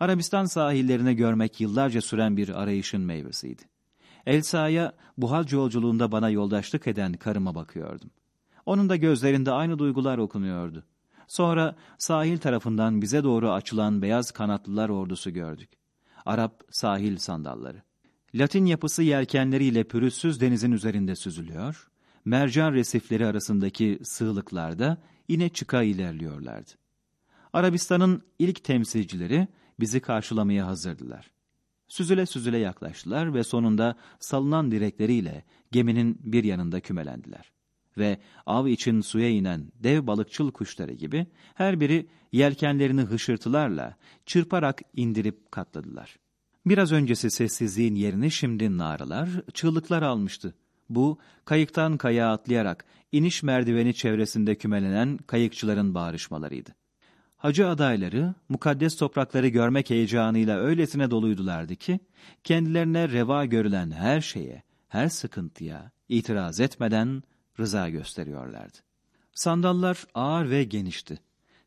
Arabistan sahillerine görmek yıllarca süren bir arayışın meyvesiydi. Elsa'ya bu hac yolculuğunda bana yoldaşlık eden karıma bakıyordum. Onun da gözlerinde aynı duygular okunuyordu. Sonra sahil tarafından bize doğru açılan beyaz kanatlılar ordusu gördük. Arap sahil sandalları. Latin yapısı yelkenleriyle pürüzsüz denizin üzerinde süzülüyor, mercan resifleri arasındaki sığlıklarda ine çıka ilerliyorlardı. Arabistan'ın ilk temsilcileri bizi karşılamaya hazırdılar. Süzüle süzüle yaklaştılar ve sonunda salınan direkleriyle geminin bir yanında kümelendiler. Ve av için suya inen dev balıkçıl kuşları gibi her biri yelkenlerini hışırtılarla çırparak indirip katladılar. Biraz öncesi sessizliğin yerini şimdi naralar, çığlıklar almıştı. Bu, kayıktan kaya atlayarak iniş merdiveni çevresinde kümelenen kayıkçıların bağrışmalarıydı. Hacı adayları, mukaddes toprakları görmek heyecanıyla öylesine doluydulardı ki, kendilerine reva görülen her şeye, her sıkıntıya itiraz etmeden rıza gösteriyorlardı. Sandallar ağır ve genişti.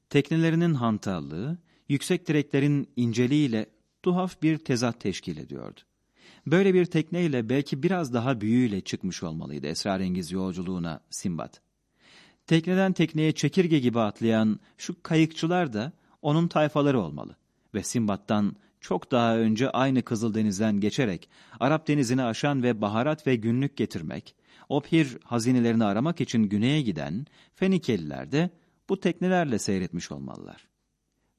Teknelerinin hantallığı, yüksek direklerin inceliğiyle tuhaf bir tezat teşkil ediyordu. Böyle bir tekneyle belki biraz daha büyüğüyle çıkmış olmalıydı esrarengiz yolculuğuna Simbat. Tekneden tekneye çekirge gibi atlayan şu kayıkçılar da onun tayfaları olmalı. Ve Simbat'tan çok daha önce aynı Kızıldeniz'den geçerek Arap denizini aşan ve baharat ve günlük getirmek, Ophir hazinelerini aramak için güneye giden Fenikeliler de bu teknelerle seyretmiş olmalılar.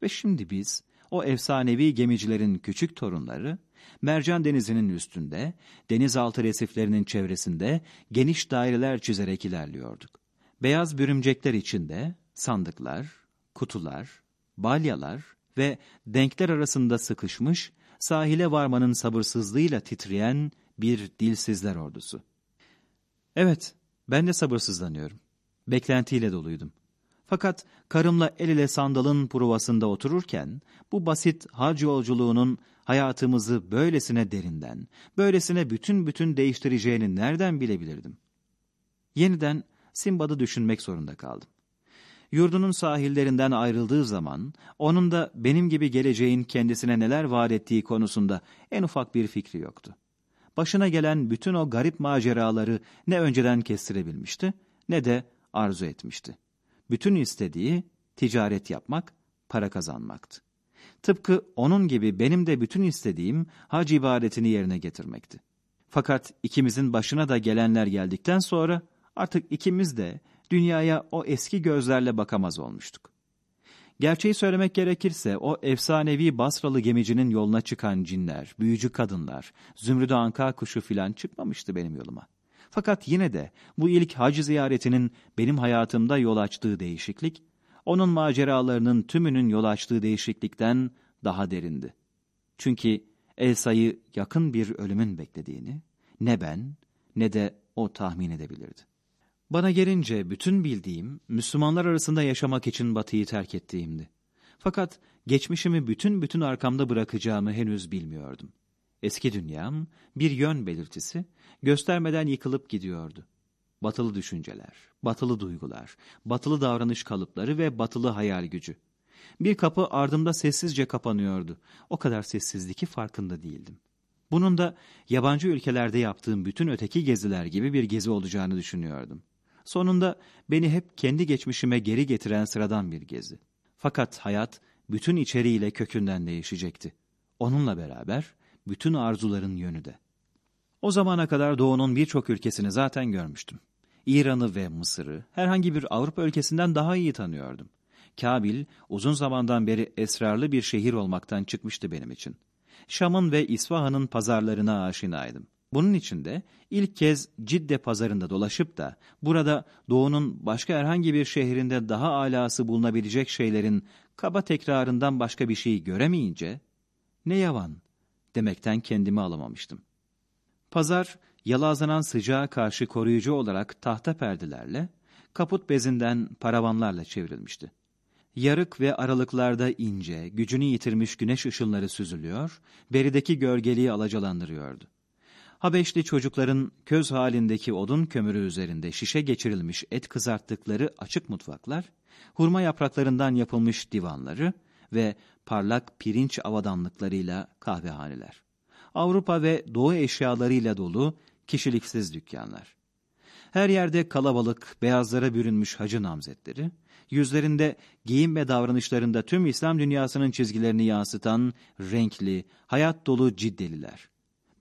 Ve şimdi biz o efsanevi gemicilerin küçük torunları, Mercan Denizi'nin üstünde, denizaltı resiflerinin çevresinde geniş daireler çizerek ilerliyorduk. Beyaz bürümcekler içinde sandıklar, kutular, balyalar ve denkler arasında sıkışmış, sahile varmanın sabırsızlığıyla titreyen bir dilsizler ordusu. Evet, ben de sabırsızlanıyorum. Beklentiyle doluydum. Fakat karımla el ile sandalın provasında otururken bu basit hac yolculuğunun hayatımızı böylesine derinden, böylesine bütün bütün değiştireceğini nereden bilebilirdim? Yeniden Simbad'ı düşünmek zorunda kaldım. Yurdunun sahillerinden ayrıldığı zaman onun da benim gibi geleceğin kendisine neler vaat ettiği konusunda en ufak bir fikri yoktu. Başına gelen bütün o garip maceraları ne önceden kestirebilmişti ne de arzu etmişti. Bütün istediği ticaret yapmak, para kazanmaktı. Tıpkı onun gibi benim de bütün istediğim hac ibadetini yerine getirmekti. Fakat ikimizin başına da gelenler geldikten sonra artık ikimiz de dünyaya o eski gözlerle bakamaz olmuştuk. Gerçeği söylemek gerekirse o efsanevi Basralı gemicinin yoluna çıkan cinler, büyücü kadınlar, zümrüdü anka kuşu filan çıkmamıştı benim yoluma. Fakat yine de bu ilk hac ziyaretinin benim hayatımda yol açtığı değişiklik, onun maceralarının tümünün yol açtığı değişiklikten daha derindi. Çünkü Elsa'yı yakın bir ölümün beklediğini ne ben ne de o tahmin edebilirdi. Bana gelince bütün bildiğim Müslümanlar arasında yaşamak için batıyı terk ettiğimdi. Fakat geçmişimi bütün bütün arkamda bırakacağımı henüz bilmiyordum. Eski dünyam bir yön belirtisi göstermeden yıkılıp gidiyordu. Batılı düşünceler, batılı duygular, batılı davranış kalıpları ve batılı hayal gücü. Bir kapı ardımda sessizce kapanıyordu. O kadar sessizdi ki farkında değildim. Bunun da yabancı ülkelerde yaptığım bütün öteki geziler gibi bir gezi olacağını düşünüyordum. Sonunda beni hep kendi geçmişime geri getiren sıradan bir gezi. Fakat hayat bütün içeriğiyle kökünden değişecekti. Onunla beraber bütün arzuların yönü de. O zamana kadar Doğu'nun birçok ülkesini zaten görmüştüm. İran'ı ve Mısır'ı herhangi bir Avrupa ülkesinden daha iyi tanıyordum. Kabil uzun zamandan beri esrarlı bir şehir olmaktan çıkmıştı benim için. Şam'ın ve İsfahan'ın pazarlarına aşinaydım. Bunun için de ilk kez Cidde pazarında dolaşıp da burada Doğu'nun başka herhangi bir şehrinde daha alası bulunabilecek şeylerin kaba tekrarından başka bir şey göremeyince ne yavan demekten kendimi alamamıştım. Pazar yalazanan sıcağa karşı koruyucu olarak tahta perdelerle, kaput bezinden paravanlarla çevrilmişti. Yarık ve aralıklarda ince, gücünü yitirmiş güneş ışınları süzülüyor, berideki gölgeliği alacalandırıyordu. Habeşli çocukların köz halindeki odun kömürü üzerinde şişe geçirilmiş et kızarttıkları açık mutfaklar, hurma yapraklarından yapılmış divanları ve parlak pirinç avadanlıklarıyla kahvehaneler. Avrupa ve Doğu eşyalarıyla dolu kişiliksiz dükkanlar. Her yerde kalabalık, beyazlara bürünmüş hacı namzetleri, yüzlerinde, giyim ve davranışlarında tüm İslam dünyasının çizgilerini yansıtan renkli, hayat dolu ciddeliler.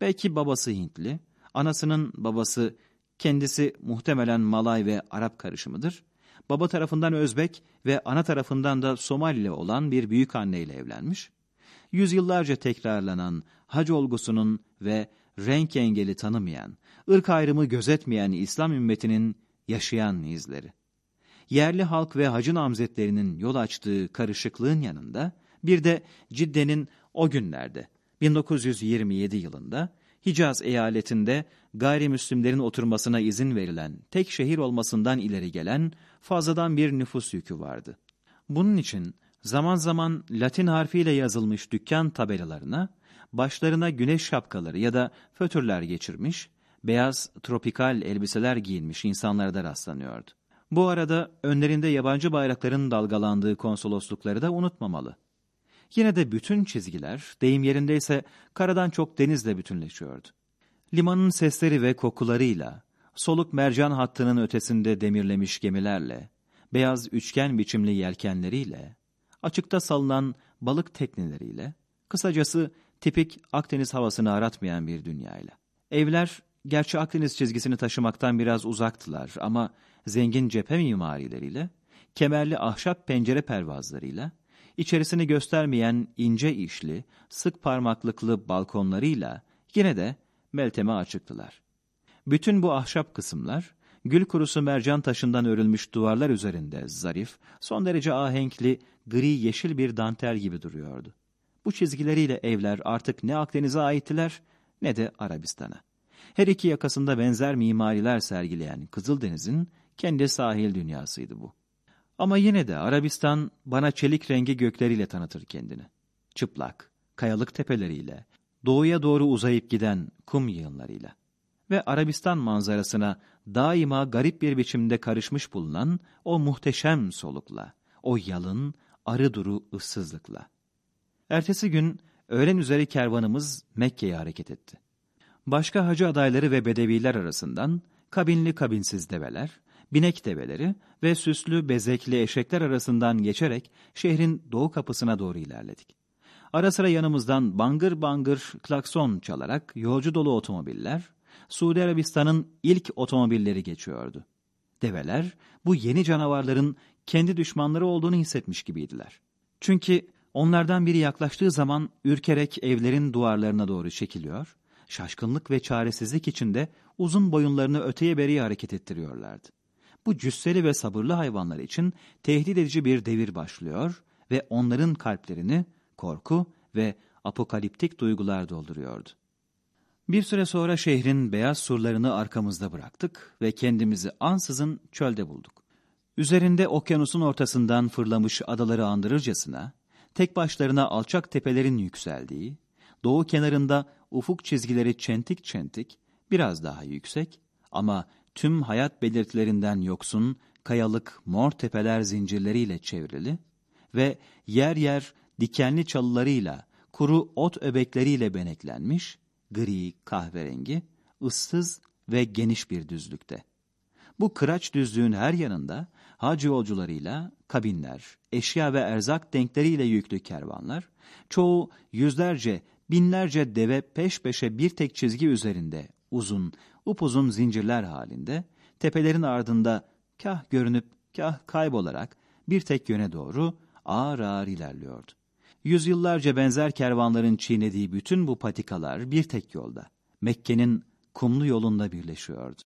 Belki babası Hintli, anasının babası kendisi muhtemelen Malay ve Arap karışımıdır. Baba tarafından Özbek ve ana tarafından da Somalili olan bir büyük anneyle evlenmiş. Yüzyıllarca tekrarlanan hac olgusunun ve renk engeli tanımayan, ırk ayrımı gözetmeyen İslam ümmetinin yaşayan izleri. Yerli halk ve hacı namzetlerinin yol açtığı karışıklığın yanında bir de Cidde'nin o günlerde 1927 yılında Hicaz eyaletinde gayrimüslimlerin oturmasına izin verilen tek şehir olmasından ileri gelen fazladan bir nüfus yükü vardı. Bunun için zaman zaman Latin harfiyle yazılmış dükkan tabelalarına başlarına güneş şapkaları ya da fötürler geçirmiş, beyaz tropikal elbiseler giyinmiş insanlara da rastlanıyordu. Bu arada önlerinde yabancı bayrakların dalgalandığı konsoloslukları da unutmamalı. Yine de bütün çizgiler, deyim yerindeyse karadan çok denizle bütünleşiyordu. Limanın sesleri ve kokularıyla, soluk mercan hattının ötesinde demirlemiş gemilerle, beyaz üçgen biçimli yelkenleriyle, açıkta salınan balık tekneleriyle, kısacası tipik Akdeniz havasını aratmayan bir dünyayla. Evler, gerçi Akdeniz çizgisini taşımaktan biraz uzaktılar ama zengin cephe mimarileriyle, kemerli ahşap pencere pervazlarıyla, içerisini göstermeyen ince işli, sık parmaklıklı balkonlarıyla yine de Meltem'e açıktılar. Bütün bu ahşap kısımlar, gül kurusu mercan taşından örülmüş duvarlar üzerinde zarif, son derece ahenkli, gri yeşil bir dantel gibi duruyordu. Bu çizgileriyle evler artık ne Akdeniz'e aittiler ne de Arabistan'a. Her iki yakasında benzer mimariler sergileyen Kızıldeniz'in kendi sahil dünyasıydı bu. Ama yine de Arabistan bana çelik rengi gökleriyle tanıtır kendini. Çıplak, kayalık tepeleriyle, doğuya doğru uzayıp giden kum yığınlarıyla ve Arabistan manzarasına daima garip bir biçimde karışmış bulunan o muhteşem solukla, o yalın, arı duru ıssızlıkla. Ertesi gün öğlen üzeri kervanımız Mekke'ye hareket etti. Başka hacı adayları ve bedeviler arasından kabinli kabinsiz develer, binek develeri ve süslü bezekli eşekler arasından geçerek şehrin doğu kapısına doğru ilerledik. Ara sıra yanımızdan bangır bangır klakson çalarak yolcu dolu otomobiller, Suudi Arabistan'ın ilk otomobilleri geçiyordu. Develer bu yeni canavarların kendi düşmanları olduğunu hissetmiş gibiydiler. Çünkü onlardan biri yaklaştığı zaman ürkerek evlerin duvarlarına doğru çekiliyor, şaşkınlık ve çaresizlik içinde uzun boyunlarını öteye beriye hareket ettiriyorlardı. Bu cüsseli ve sabırlı hayvanlar için tehdit edici bir devir başlıyor ve onların kalplerini korku ve apokaliptik duygular dolduruyordu. Bir süre sonra şehrin beyaz surlarını arkamızda bıraktık ve kendimizi ansızın çölde bulduk. Üzerinde okyanusun ortasından fırlamış adaları andırırcasına, tek başlarına alçak tepelerin yükseldiği, doğu kenarında ufuk çizgileri çentik çentik, biraz daha yüksek ama tüm hayat belirtilerinden yoksun, kayalık mor tepeler zincirleriyle çevrili ve yer yer dikenli çalılarıyla, kuru ot öbekleriyle beneklenmiş, gri, kahverengi, ıssız ve geniş bir düzlükte. Bu kıraç düzlüğün her yanında hac yolcularıyla kabinler, eşya ve erzak denkleriyle yüklü kervanlar, çoğu yüzlerce, binlerce deve peş peşe bir tek çizgi üzerinde uzun, upuzun zincirler halinde, tepelerin ardında kah görünüp kah kaybolarak bir tek yöne doğru ağır ağır ilerliyordu. Yüzyıllarca benzer kervanların çiğnediği bütün bu patikalar bir tek yolda, Mekke'nin kumlu yolunda birleşiyordu.